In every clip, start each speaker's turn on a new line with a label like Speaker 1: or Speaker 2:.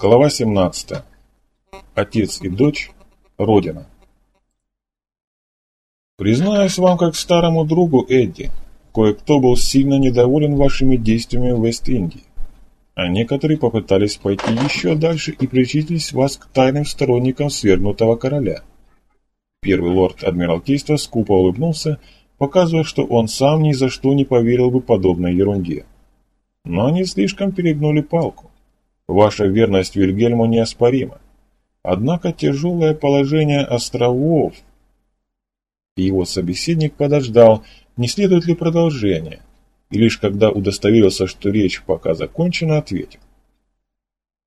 Speaker 1: Глава 17. Отец и дочь. Родина. Признаюсь вам, как старому другу Эдди, кое-кто был сильно недоволен вашими действиями в Вест-Индии, а некоторые попытались пойти еще дальше и причислить вас к тайным сторонникам свергнутого короля. Первый лорд Адмиралтейства скупо улыбнулся, показывая, что он сам ни за что не поверил бы подобной ерунде. Но они слишком перегнули палку. Ваша верность Вильгельму неоспорима. Однако тяжелое положение островов... Его собеседник подождал, не следует ли продолжение, и лишь когда удостоверился, что речь пока закончена, ответил.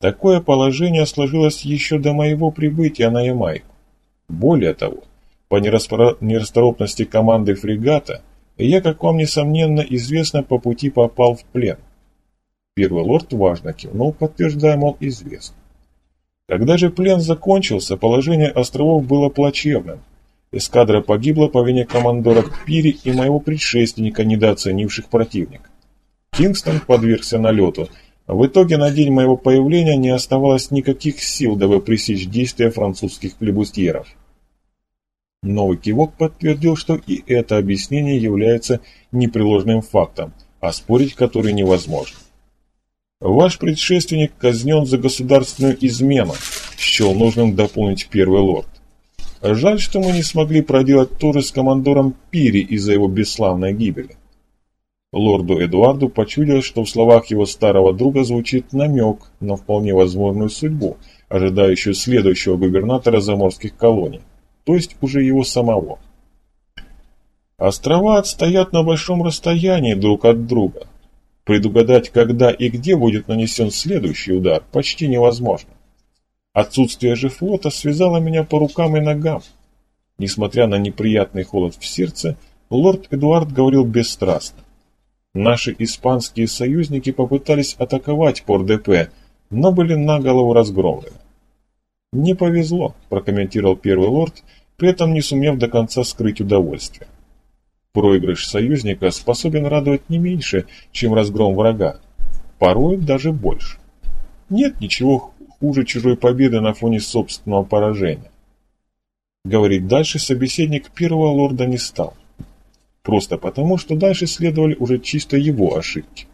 Speaker 1: Такое положение сложилось еще до моего прибытия на Ямайку. Более того, по нерасторопности команды фрегата, я, как вам несомненно известно, по пути попал в плен. Первый лорд важно кивнул, подтверждая, мол, известно. Когда же плен закончился, положение островов было плачевным. Эскадра погибла по вине командора Пири и моего предшественника, недооценивших противника. Кингстон подвергся налету. В итоге на день моего появления не оставалось никаких сил, дабы пресечь действия французских флебустьеров. Новый кивок подтвердил, что и это объяснение является непреложным фактом, а спорить который невозможно. Ваш предшественник казнен за государственную измену, счел нужным дополнить первый лорд. Жаль, что мы не смогли проделать то же с командором Пири из-за его бесславной гибели. Лорду Эдуарду почудилось, что в словах его старого друга звучит намек на вполне возможную судьбу, ожидающую следующего губернатора заморских колоний, то есть уже его самого. Острова отстоят на большом расстоянии друг от друга, Предугадать, когда и где будет нанесен следующий удар, почти невозможно. Отсутствие же флота связало меня по рукам и ногам. Несмотря на неприятный холод в сердце, лорд Эдуард говорил бесстрастно. Наши испанские союзники попытались атаковать Пор-ДП, но были на голову разгромлены. «Не повезло», – прокомментировал первый лорд, при этом не сумев до конца скрыть удовольствие. Проигрыш союзника способен радовать не меньше, чем разгром врага, порой даже больше. Нет ничего хуже чужой победы на фоне собственного поражения. Говорить дальше собеседник первого лорда не стал. Просто потому, что дальше следовали уже чисто его ошибки.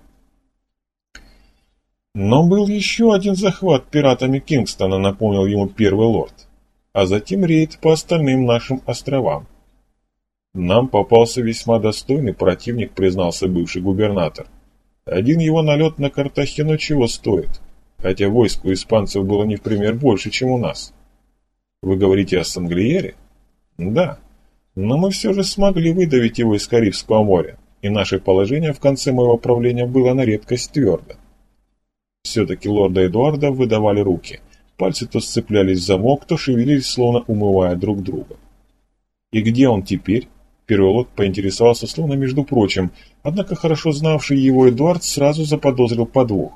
Speaker 1: Но был еще один захват пиратами Кингстона, напомнил ему первый лорд, а затем рейд по остальным нашим островам. «Нам попался весьма достойный противник», — признался бывший губернатор. «Один его налет на Картахену чего стоит, хотя войск у испанцев было не в пример больше, чем у нас». «Вы говорите о Санглиере?» «Да, но мы все же смогли выдавить его из Карибского моря, и наше положение в конце моего правления было на редкость твердо». Все-таки лорда Эдуарда выдавали руки. Пальцы то сцеплялись в замок, то шевелились, словно умывая друг друга. «И где он теперь?» Первый поинтересовался словно между прочим, однако хорошо знавший его Эдуард сразу заподозрил подвох.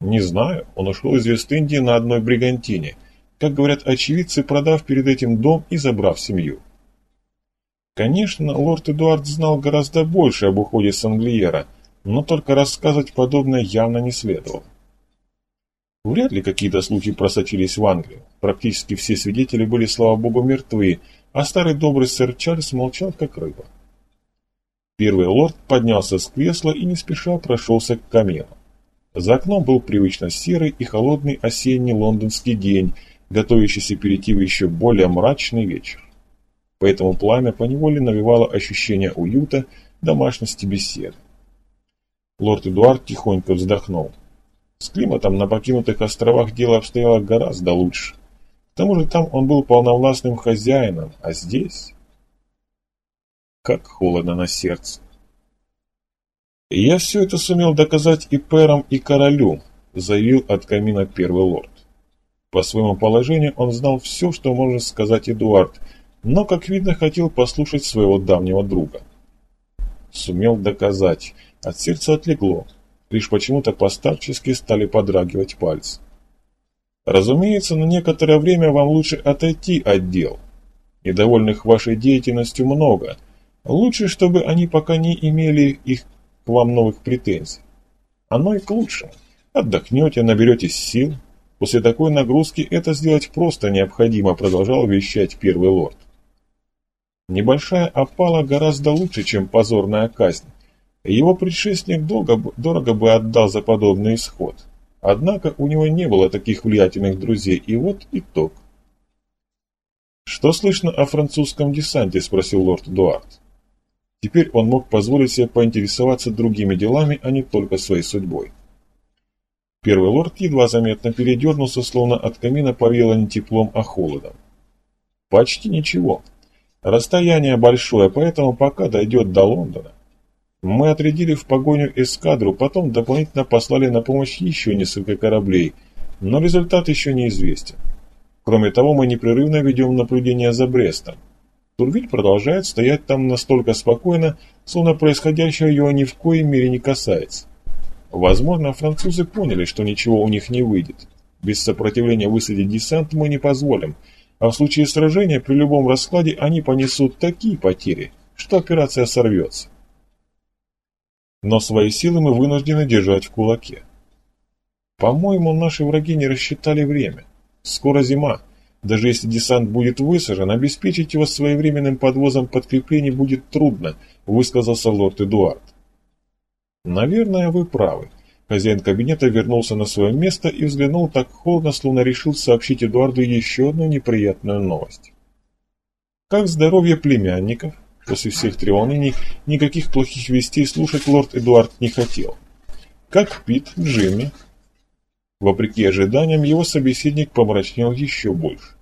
Speaker 1: «Не знаю, он ушел из Вест-Индии на одной бригантине, как говорят очевидцы, продав перед этим дом и забрав семью». Конечно, лорд Эдуард знал гораздо больше об уходе Санглиера, но только рассказывать подобное явно не следовало. Вряд ли какие-то слухи просочились в Англию. Практически все свидетели были, слава богу, мертвы, а старый добрый сэр Чарльз молчал, как рыба. Первый лорд поднялся с кресла и не спеша прошелся к камину. За окном был привычно серый и холодный осенний лондонский день, готовящийся перейти в еще более мрачный вечер. Поэтому пламя поневоле навевало ощущение уюта, домашности беседы. Лорд Эдуард тихонько вздохнул. С климатом на покинутых островах дело обстояло гораздо лучше. К тому же там он был полновластным хозяином, а здесь... Как холодно на сердце. И я все это сумел доказать и пэрам, и королю, заявил от камина первый лорд. По своему положению он знал все, что может сказать Эдуард, но, как видно, хотел послушать своего давнего друга. Сумел доказать. От сердца отлегло. Лишь почему-то постарчески стали подрагивать пальцы. Разумеется, на некоторое время вам лучше отойти от дел. Недовольных вашей деятельностью много. Лучше, чтобы они пока не имели их к вам новых претензий. Оно и к лучшему. Отдохнете, наберетесь сил. После такой нагрузки это сделать просто необходимо, продолжал вещать первый лорд. Небольшая опала гораздо лучше, чем позорная казнь. Его предшественник долго, дорого бы отдал за подобный исход. Однако у него не было таких влиятельных друзей, и вот итог. «Что слышно о французском десанте?» – спросил лорд Дуарт. Теперь он мог позволить себе поинтересоваться другими делами, а не только своей судьбой. Первый лорд едва заметно передернулся, словно от камина повеяло не теплом, а холодом. «Почти ничего. Расстояние большое, поэтому пока дойдет до Лондона. Мы отрядили в погоню эскадру, потом дополнительно послали на помощь еще несколько кораблей, но результат еще неизвестен. Кроме того, мы непрерывно ведем наблюдение за Брестом. Турвиль продолжает стоять там настолько спокойно, словно происходящее его ни в коей мере не касается. Возможно, французы поняли, что ничего у них не выйдет. Без сопротивления высадить десант мы не позволим, а в случае сражения при любом раскладе они понесут такие потери, что операция сорвется. Но свои силы мы вынуждены держать в кулаке. По-моему, наши враги не рассчитали время. Скоро зима. Даже если десант будет высажен, обеспечить его своевременным подвозом подкреплений будет трудно, высказался лорд Эдуард. «Наверное, вы правы». Хозяин кабинета вернулся на свое место и взглянул так холодно, словно решил сообщить Эдуарду еще одну неприятную новость. «Как здоровье племянников?» После всех треволнений никаких плохих вестей слушать лорд Эдуард не хотел. «Как Пит, Джимми?» Вопреки ожиданиям, его собеседник помрачнел еще больше.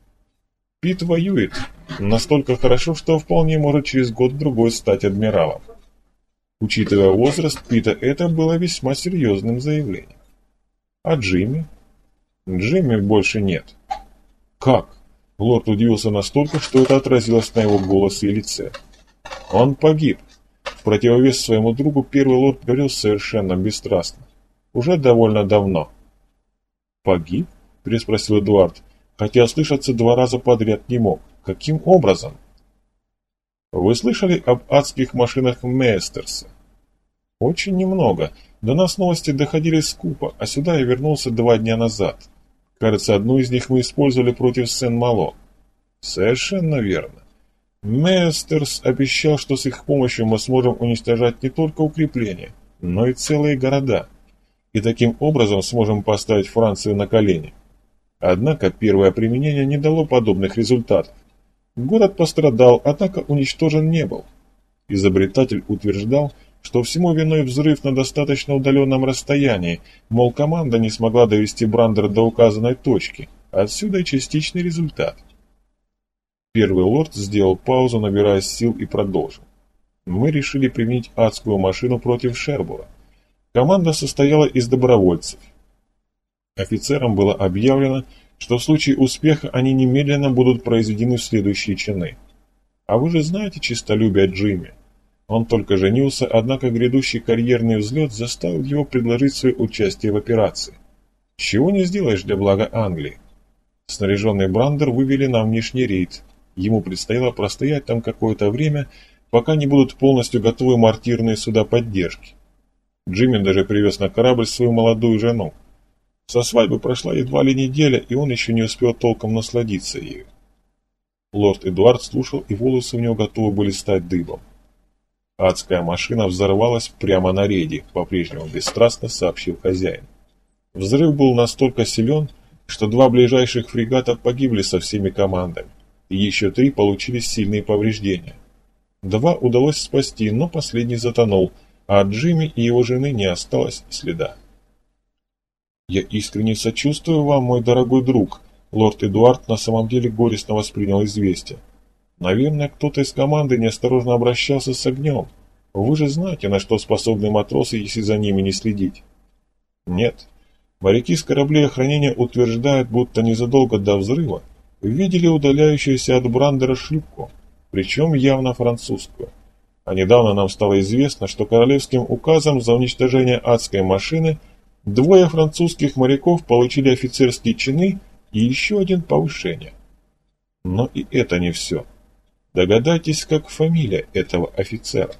Speaker 1: Пит воюет настолько хорошо, что вполне может через год-другой стать адмиралом. Учитывая возраст Пита, это было весьма серьезным заявлением. А Джимми? Джимми больше нет. Как? Лорд удивился настолько, что это отразилось на его голосе и лице. Он погиб. В противовес своему другу первый лорд говорил совершенно бесстрастно. Уже довольно давно. «Погиб?» – переспросил Эдуард, хотя слышаться два раза подряд не мог. «Каким образом?» «Вы слышали об адских машинах Мейстерса?» Очень немного. До нас новости доходили скупо, а сюда я вернулся два дня назад. Кажется, одну из них мы использовали против Сен-Мало. Совершенно верно. Местерс обещал, что с их помощью мы сможем уничтожать не только укрепления, но и целые города. И таким образом сможем поставить Францию на колени. Однако первое применение не дало подобных результатов. Город пострадал, однако уничтожен не был. Изобретатель утверждал, что всему виной взрыв на достаточно удаленном расстоянии, мол, команда не смогла довести Брандер до указанной точки, отсюда и частичный результат. Первый лорд сделал паузу, набирая сил и продолжил. Мы решили применить адскую машину против Шербура. Команда состояла из добровольцев. Офицерам было объявлено, что в случае успеха они немедленно будут произведены в следующие чины. А вы же знаете чистолюбие Джимми. Он только женился, однако грядущий карьерный взлет заставил его предложить свое участие в операции. Чего не сделаешь для блага Англии? Снаряженный Брандер вывели на внешний рейд. Ему предстояло простоять там какое-то время, пока не будут полностью готовы мортирные суда поддержки. Джимми даже привез на корабль свою молодую жену. Со свадьбы прошла едва ли неделя, и он еще не успел толком насладиться ею. Лорд Эдуард слушал, и волосы у него готовы были стать дыбом. Адская машина взорвалась прямо на рейде, по-прежнему бесстрастно сообщил хозяин. Взрыв был настолько силен, что два ближайших фрегата погибли со всеми командами, еще три получили сильные повреждения. Два удалось спасти, но последний затонул, а от Джимми и его жены не осталось следа. «Я искренне сочувствую вам, мой дорогой друг», лорд Эдуард на самом деле горестно воспринял известие. Наверное, кто-то из команды неосторожно обращался с огнем. Вы же знаете, на что способны матросы, если за ними не следить. Нет. Моряки с кораблей охранения утверждают, будто незадолго до взрыва видели удаляющуюся от Брандера шлюпку, причем явно французскую. А недавно нам стало известно, что королевским указом за уничтожение адской машины двое французских моряков получили офицерские чины и еще один повышение. Но и это не все. Догадайтесь, как фамилия этого офицера.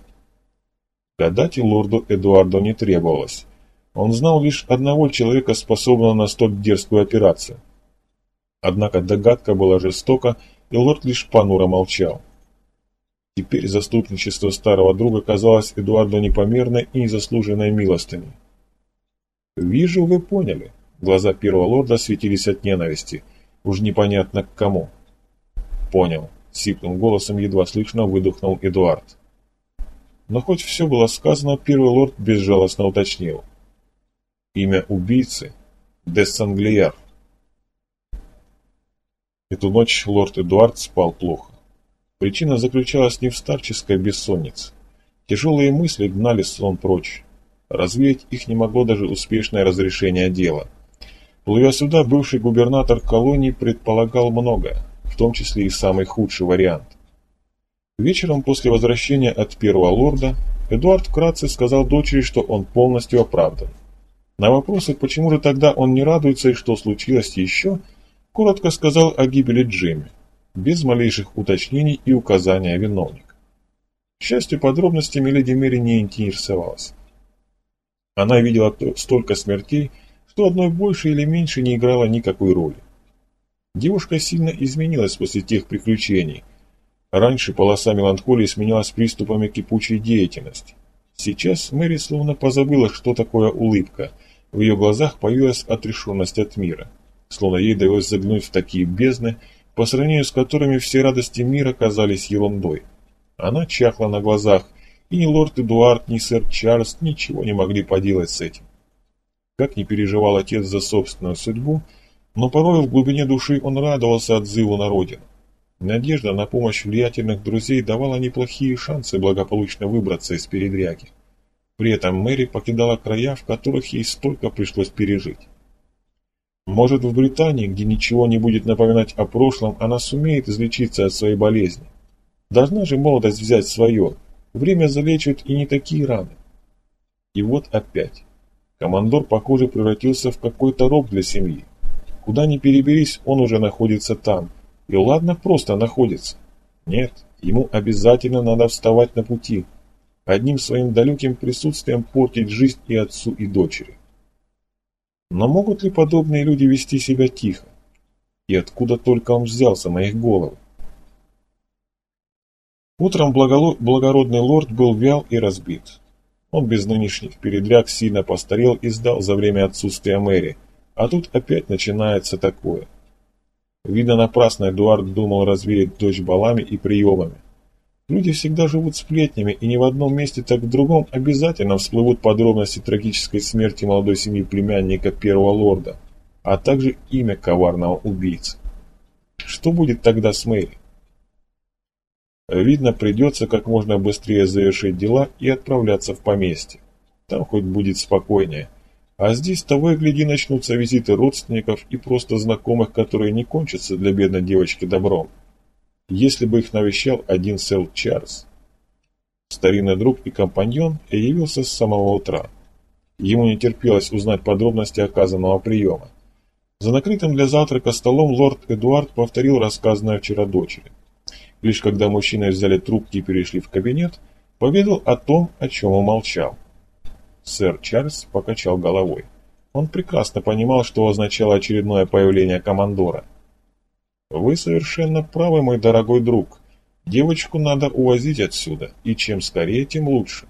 Speaker 1: Гадать лорду Эдуарду не требовалось. Он знал лишь одного человека, способного на столь дерзкую операцию. Однако догадка была жестока, и лорд лишь понуро молчал. Теперь заступничество старого друга казалось Эдуарду непомерной и незаслуженной милостыней. «Вижу, вы поняли». Глаза первого лорда светились от ненависти. Уж непонятно к кому. «Понял», — сиплым голосом едва слышно выдохнул Эдуард. Но хоть все было сказано, первый лорд безжалостно уточнил. Имя убийцы — Дессанглияр. Эту ночь лорд Эдуард спал плохо. Причина заключалась не в старческой бессоннице. Тяжелые мысли гнали сон прочь. Развеять их не могло даже успешное разрешение дела. Плывя сюда, бывший губернатор колонии предполагал многое, в том числе и самый худший вариант. Вечером после возвращения от первого лорда Эдуард вкратце сказал дочери, что он полностью оправдан. На вопросы, почему же тогда он не радуется и что случилось еще, коротко сказал о гибели Джимми, без малейших уточнений и указания виновника. К счастью, подробностями леди Мэри не интересовалась. Она видела столько смертей, что одной больше или меньше не играло никакой роли. Девушка сильно изменилась после тех приключений – Раньше полоса меланхолии сменялась приступами кипучей деятельности. Сейчас Мэри словно позабыла, что такое улыбка. В ее глазах появилась отрешенность от мира. Словно ей довелось заглянуть в такие бездны, по сравнению с которыми все радости мира казались ерундой. Она чахла на глазах, и ни лорд Эдуард, ни сэр Чарльз ничего не могли поделать с этим. Как не переживал отец за собственную судьбу, но порой в глубине души он радовался отзыву на родину. Надежда на помощь влиятельных друзей давала неплохие шансы благополучно выбраться из передряги. При этом Мэри покидала края, в которых ей столько пришлось пережить. Может, в Британии, где ничего не будет напоминать о прошлом, она сумеет излечиться от своей болезни. Должна же молодость взять свое. Время залечивает и не такие раны. И вот опять. Командор, похоже, превратился в какой-то роб для семьи. Куда ни переберись, он уже находится там – и ладно просто находится. Нет, ему обязательно надо вставать на пути. Одним своим далеким присутствием портить жизнь и отцу, и дочери. Но могут ли подобные люди вести себя тихо? И откуда только он взялся на их головы? Утром благородный лорд был вял и разбит. Он без нынешних передряг сильно постарел и сдал за время отсутствия Мэри, а тут опять начинается такое. Видно, напрасно Эдуард думал развеять дочь балами и приемами. Люди всегда живут сплетнями, и ни в одном месте, так в другом обязательно всплывут подробности трагической смерти молодой семьи племянника первого лорда, а также имя коварного убийцы. Что будет тогда с Мэри? Видно, придется как можно быстрее завершить дела и отправляться в поместье. Там хоть будет спокойнее. А здесь того и гляди начнутся визиты родственников и просто знакомых, которые не кончатся для бедной девочки добром. Если бы их навещал один Сэл Чарльз. Старинный друг и компаньон явился с самого утра. Ему не терпелось узнать подробности оказанного приема. За накрытым для завтрака столом лорд Эдуард повторил рассказанное вчера дочери. Лишь когда мужчины взяли трубки и перешли в кабинет, поведал о том, о чем умолчал. Сэр Чарльз покачал головой. Он прекрасно понимал, что означало очередное появление командора. «Вы совершенно правы, мой дорогой друг. Девочку надо увозить отсюда, и чем скорее, тем лучше.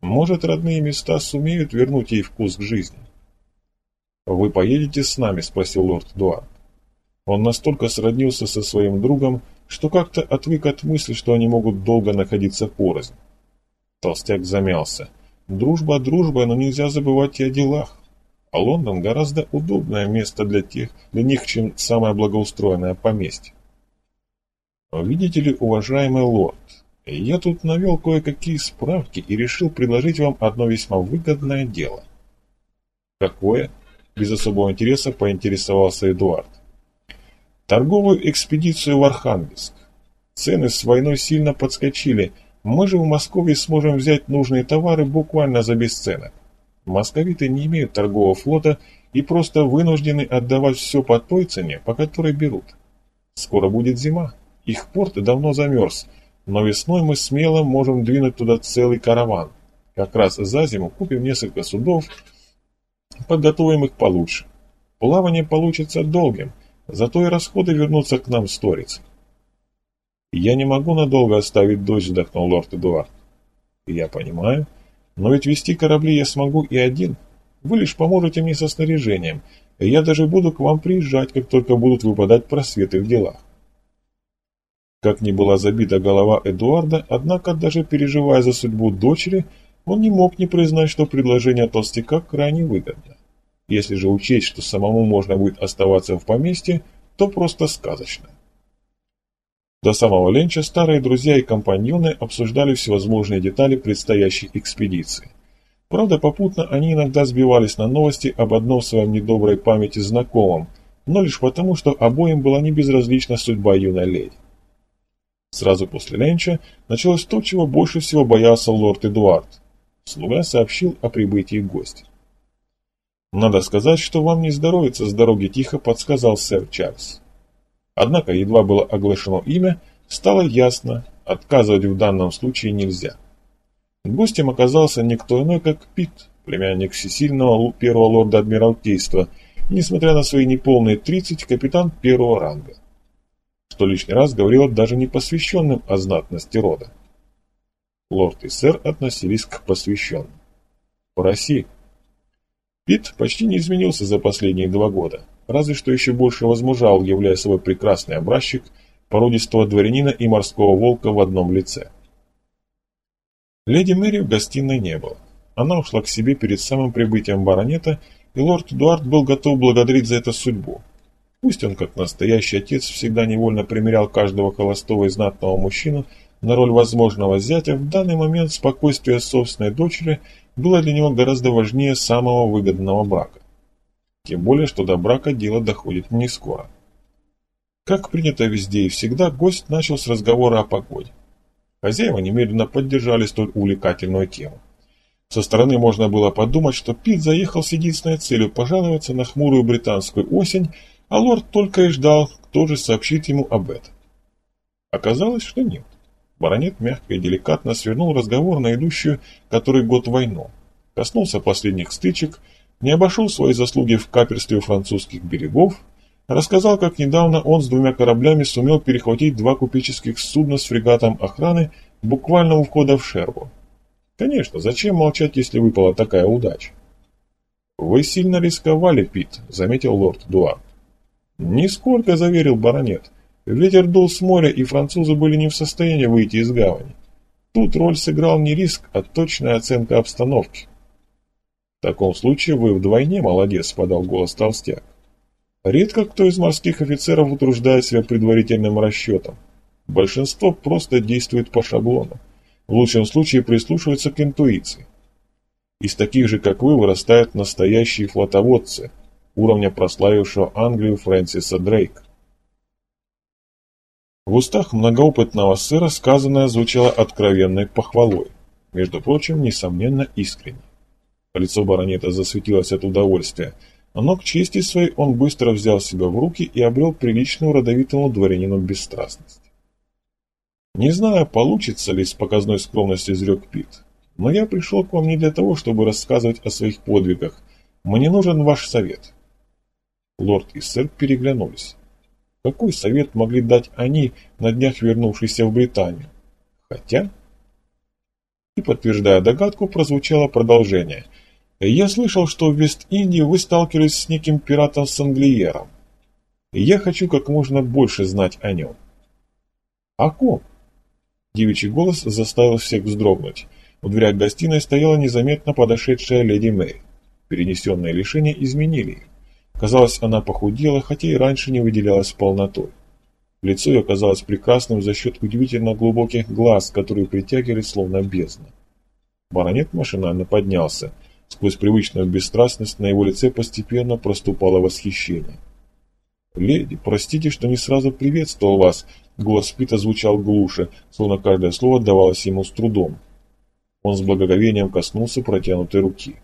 Speaker 1: Может, родные места сумеют вернуть ей вкус к жизни». «Вы поедете с нами?» – спросил лорд Дуарт. Он настолько сроднился со своим другом, что как-то отвык от мысли, что они могут долго находиться порознь. Толстяк замялся – Дружба дружба, но нельзя забывать и о делах. А Лондон гораздо удобное место для тех, для них, чем самое благоустроенное поместье. Видите ли, уважаемый лорд, я тут навел кое-какие справки и решил предложить вам одно весьма выгодное дело. Какое? Без особого интереса поинтересовался Эдуард. Торговую экспедицию в Архангельск. Цены с войной сильно подскочили, мы же в Москве сможем взять нужные товары буквально за бесценок. Московиты не имеют торгового флота и просто вынуждены отдавать все по той цене, по которой берут. Скоро будет зима, их порт давно замерз, но весной мы смело можем двинуть туда целый караван. Как раз за зиму купим несколько судов Подготовим их получше. Плавание получится долгим, зато и расходы вернутся к нам сторицей. «Я не могу надолго оставить дочь», — вздохнул лорд Эдуард. «Я понимаю, но ведь вести корабли я смогу и один. Вы лишь поможете мне со снаряжением, и я даже буду к вам приезжать, как только будут выпадать просветы в делах». Как ни была забита голова Эдуарда, однако, даже переживая за судьбу дочери, он не мог не признать, что предложение толстяка крайне выгодно. Если же учесть, что самому можно будет оставаться в поместье, то просто сказочно. До самого ленча старые друзья и компаньоны обсуждали всевозможные детали предстоящей экспедиции. Правда, попутно они иногда сбивались на новости об одном своем недоброй памяти знакомом, но лишь потому, что обоим была не безразлична судьба юной леди. Сразу после ленча началось то, чего больше всего боялся лорд Эдуард. Слуга сообщил о прибытии гостя. «Надо сказать, что вам не здоровится с дороги тихо», — подсказал сэр Чарльз. Однако, едва было оглашено имя, стало ясно, отказывать в данном случае нельзя. Гостем оказался никто иной, как Пит, племянник всесильного первого лорда Адмиралтейства, несмотря на свои неполные 30, капитан первого ранга. Что лишний раз говорило даже не посвященным о знатности рода. Лорд и сэр относились к посвященным. По России Пит почти не изменился за последние два года, разве что еще больше возмужал, являя собой прекрасный образчик породистого дворянина и морского волка в одном лице. Леди Мэри в гостиной не было. Она ушла к себе перед самым прибытием баронета, и лорд Эдуард был готов благодарить за это судьбу. Пусть он, как настоящий отец, всегда невольно примерял каждого холостого и знатного мужчину на роль возможного зятя, в данный момент спокойствие собственной дочери – было для него гораздо важнее самого выгодного брака. Тем более, что до брака дело доходит не скоро. Как принято везде и всегда, гость начал с разговора о погоде. Хозяева немедленно поддержали столь увлекательную тему. Со стороны можно было подумать, что Пит заехал с единственной целью пожаловаться на хмурую британскую осень, а лорд только и ждал, кто же сообщит ему об этом. Оказалось, что нет. Баронет мягко и деликатно свернул разговор на идущую который год войну. Коснулся последних стычек, не обошел свои заслуги в каперстве французских берегов, рассказал, как недавно он с двумя кораблями сумел перехватить два купеческих судна с фрегатом охраны буквально у входа в Шербу. Конечно, зачем молчать, если выпала такая удача? «Вы сильно рисковали, Пит», — заметил лорд Дуар. «Нисколько», — заверил баронет. Ветер дул с моря, и французы были не в состоянии выйти из гавани. Тут роль сыграл не риск, а точная оценка обстановки. «В таком случае вы вдвойне молодец», — подал голос толстяк. «Редко кто из морских офицеров утруждает себя предварительным расчетом. Большинство просто действует по шаблону. В лучшем случае прислушивается к интуиции. Из таких же, как вы, вырастают настоящие флотоводцы, уровня прославившего Англию Фрэнсиса Дрейка. В устах многоопытного сэра сказанное звучало откровенной похвалой, между прочим, несомненно искренне. Лицо баронета засветилось от удовольствия, но к чести своей он быстро взял себя в руки и обрел приличную родовитому дворянину бесстрастность. Не знаю, получится ли с показной скромностью изрек Пит, но я пришел к вам не для того, чтобы рассказывать о своих подвигах. Мне нужен ваш совет. Лорд и сэр переглянулись. Какой совет могли дать они, на днях вернувшиеся в Британию? Хотя... И подтверждая догадку, прозвучало продолжение. «Я слышал, что в Вест-Индии вы сталкивались с неким пиратом Санглиером. Я хочу как можно больше знать о нем». «О ком?» Девичий голос заставил всех вздрогнуть. В дверях гостиной стояла незаметно подошедшая леди Мэри. Перенесенные лишения изменили их. Казалось, она похудела, хотя и раньше не выделялась полнотой. Лицо ее казалось прекрасным за счет удивительно глубоких глаз, которые притягивали словно бездна. Баронет машинально поднялся. Сквозь привычную бесстрастность на его лице постепенно проступало восхищение. «Леди, простите, что не сразу приветствовал вас», — голос Пита звучал глуше, словно каждое слово давалось ему с трудом. Он с благоговением коснулся протянутой руки.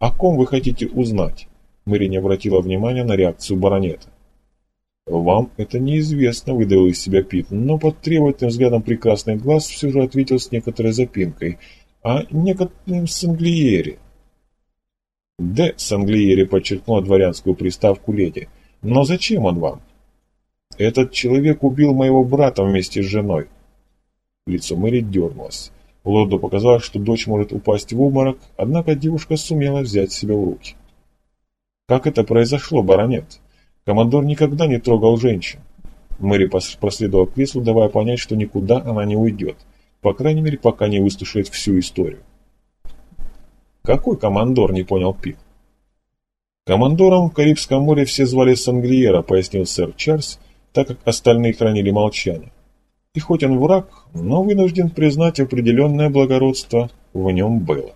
Speaker 1: «О ком вы хотите узнать?» Мэри не обратила внимания на реакцию баронета. «Вам это неизвестно», — выдавил из себя Пит, но под требовательным взглядом прекрасный глаз все же ответил с некоторой запинкой. «А некоторым Санглиери». Д. Санглиери подчеркнула дворянскую приставку леди. Но зачем он вам? Этот человек убил моего брата вместе с женой. Лицо Мэри дернулось. Лорду показалось, что дочь может упасть в обморок, однако девушка сумела взять себя в руки. Как это произошло, баронет? Командор никогда не трогал женщин. Мэри проследовала к креслу, давая понять, что никуда она не уйдет. По крайней мере, пока не выслушает всю историю. «Какой командор?» – не понял Пит. «Командором в Карибском море все звали Сангриера», – пояснил сэр Чарльз, так как остальные хранили молчание. И хоть он враг, но вынужден признать определенное благородство в нем было.